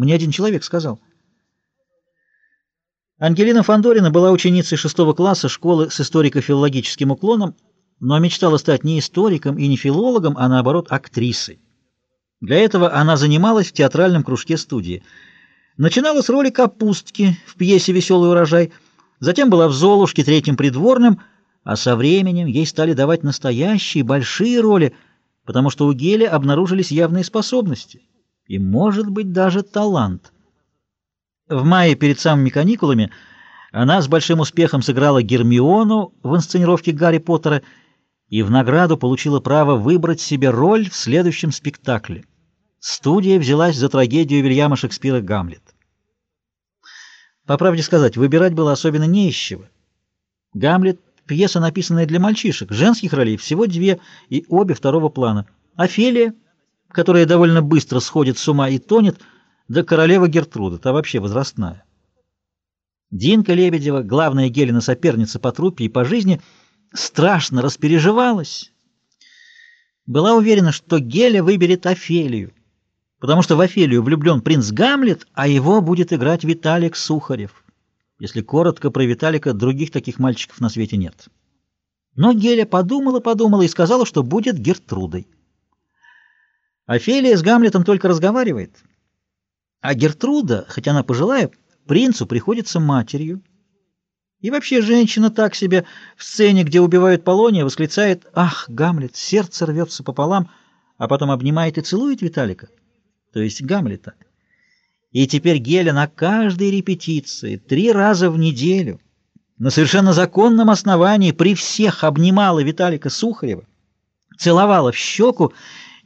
Мне один человек сказал. Ангелина Фандорина была ученицей шестого класса школы с историко-филологическим уклоном, но мечтала стать не историком и не филологом, а наоборот актрисой. Для этого она занималась в театральном кружке студии. Начинала с роли капустки в пьесе «Веселый урожай», затем была в «Золушке» третьим придворным, а со временем ей стали давать настоящие большие роли, потому что у Гели обнаружились явные способности и, может быть, даже талант – в мае перед самыми каникулами она с большим успехом сыграла Гермиону в инсценировке Гарри Поттера и в награду получила право выбрать себе роль в следующем спектакле. Студия взялась за трагедию Вильяма Шекспира «Гамлет». По правде сказать, выбирать было особенно не из чего. «Гамлет» — пьеса, написанная для мальчишек, женских ролей всего две и обе второго плана. Офелия, которая довольно быстро сходит с ума и тонет — да королева Гертруда, та вообще возрастная. Динка Лебедева, главная Гелина соперница по труппе и по жизни, страшно распереживалась. Была уверена, что Геля выберет Офелию, потому что в Офелию влюблен принц Гамлет, а его будет играть Виталик Сухарев. Если коротко про Виталика, других таких мальчиков на свете нет. Но Геля подумала-подумала и сказала, что будет Гертрудой. Офелия с Гамлетом только разговаривает — а Гертруда, хоть она пожилая, принцу приходится матерью. И вообще женщина так себе в сцене, где убивают Полония, восклицает «Ах, Гамлет, сердце рвется пополам», а потом обнимает и целует Виталика, то есть Гамлета. И теперь Геля на каждой репетиции три раза в неделю на совершенно законном основании при всех обнимала Виталика Сухарева, целовала в щеку,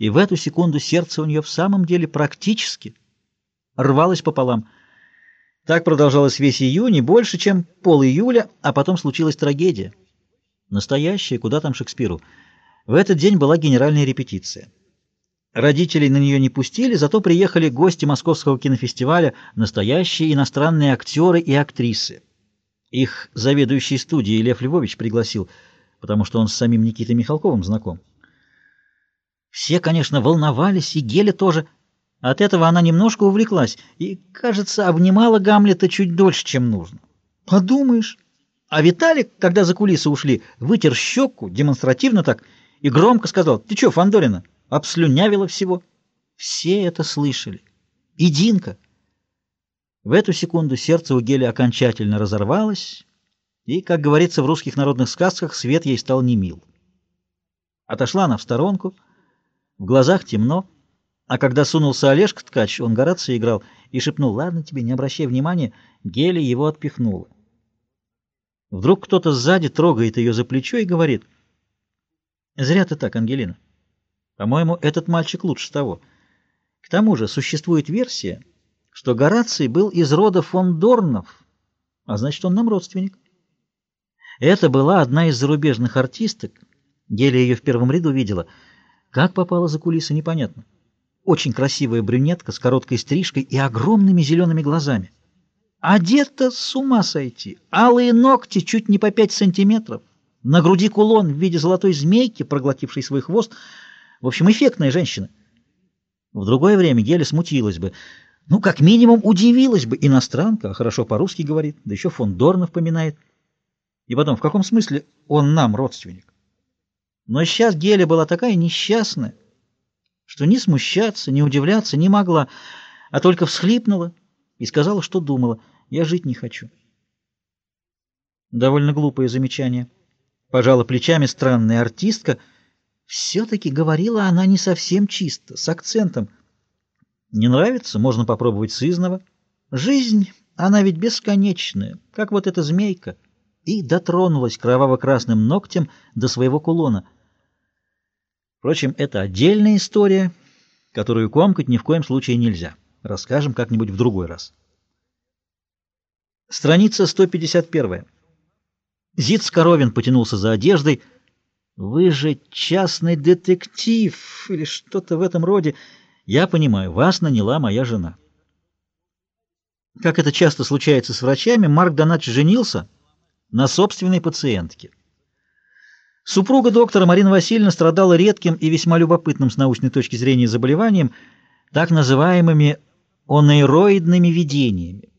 и в эту секунду сердце у нее в самом деле практически – рвалась пополам. Так продолжалось весь июнь и больше, чем пол июля, а потом случилась трагедия. Настоящая, куда там Шекспиру. В этот день была генеральная репетиция. Родителей на нее не пустили, зато приехали гости Московского кинофестиваля, настоящие иностранные актеры и актрисы. Их заведующий студией Лев Львович пригласил, потому что он с самим Никитой Михалковым знаком. Все, конечно, волновались, и Геля тоже – от этого она немножко увлеклась и, кажется, обнимала Гамлета чуть дольше, чем нужно. Подумаешь. А Виталик, когда за кулисы ушли, вытер щеку, демонстративно так, и громко сказал, «Ты что, Фандорина, обслюнявила всего?» Все это слышали. И Динка. В эту секунду сердце у Гели окончательно разорвалось, и, как говорится в русских народных сказках, свет ей стал немил. Отошла она в сторонку, в глазах темно, а когда сунулся Олежка Ткач, он Горацио играл, и шепнул, «Ладно тебе, не обращай внимания», Гели его отпихнула. Вдруг кто-то сзади трогает ее за плечо и говорит, «Зря ты так, Ангелина. По-моему, этот мальчик лучше того. К тому же существует версия, что Гораций был из рода фон Дорнов, а значит, он нам родственник». Это была одна из зарубежных артисток, Геля ее в первом ряду видела. Как попала за кулисы, непонятно. Очень красивая брюнетка с короткой стрижкой и огромными зелеными глазами. Одета с ума сойти. Алые ногти чуть не по пять сантиметров. На груди кулон в виде золотой змейки, проглотившей свой хвост. В общем, эффектная женщина. В другое время Геля смутилась бы. Ну, как минимум, удивилась бы. Иностранка, а хорошо по-русски говорит, да еще фон Дорнов поминает. И потом, в каком смысле он нам родственник? Но сейчас Геля была такая несчастная, что ни смущаться, ни удивляться не могла, а только всхлипнула и сказала, что думала. Я жить не хочу. Довольно глупое замечание. Пожала плечами странная артистка. Все-таки говорила она не совсем чисто, с акцентом. Не нравится? Можно попробовать сызнова. Жизнь, она ведь бесконечная, как вот эта змейка. И дотронулась кроваво-красным ногтем до своего кулона — Впрочем, это отдельная история, которую комкать ни в коем случае нельзя. Расскажем как-нибудь в другой раз. Страница 151. Зиц Коровин потянулся за одеждой. «Вы же частный детектив или что-то в этом роде. Я понимаю, вас наняла моя жена». Как это часто случается с врачами, Марк Донач женился на собственной пациентке. Супруга доктора Марина Васильевна страдала редким и весьма любопытным с научной точки зрения заболеванием, так называемыми онейроидными видениями.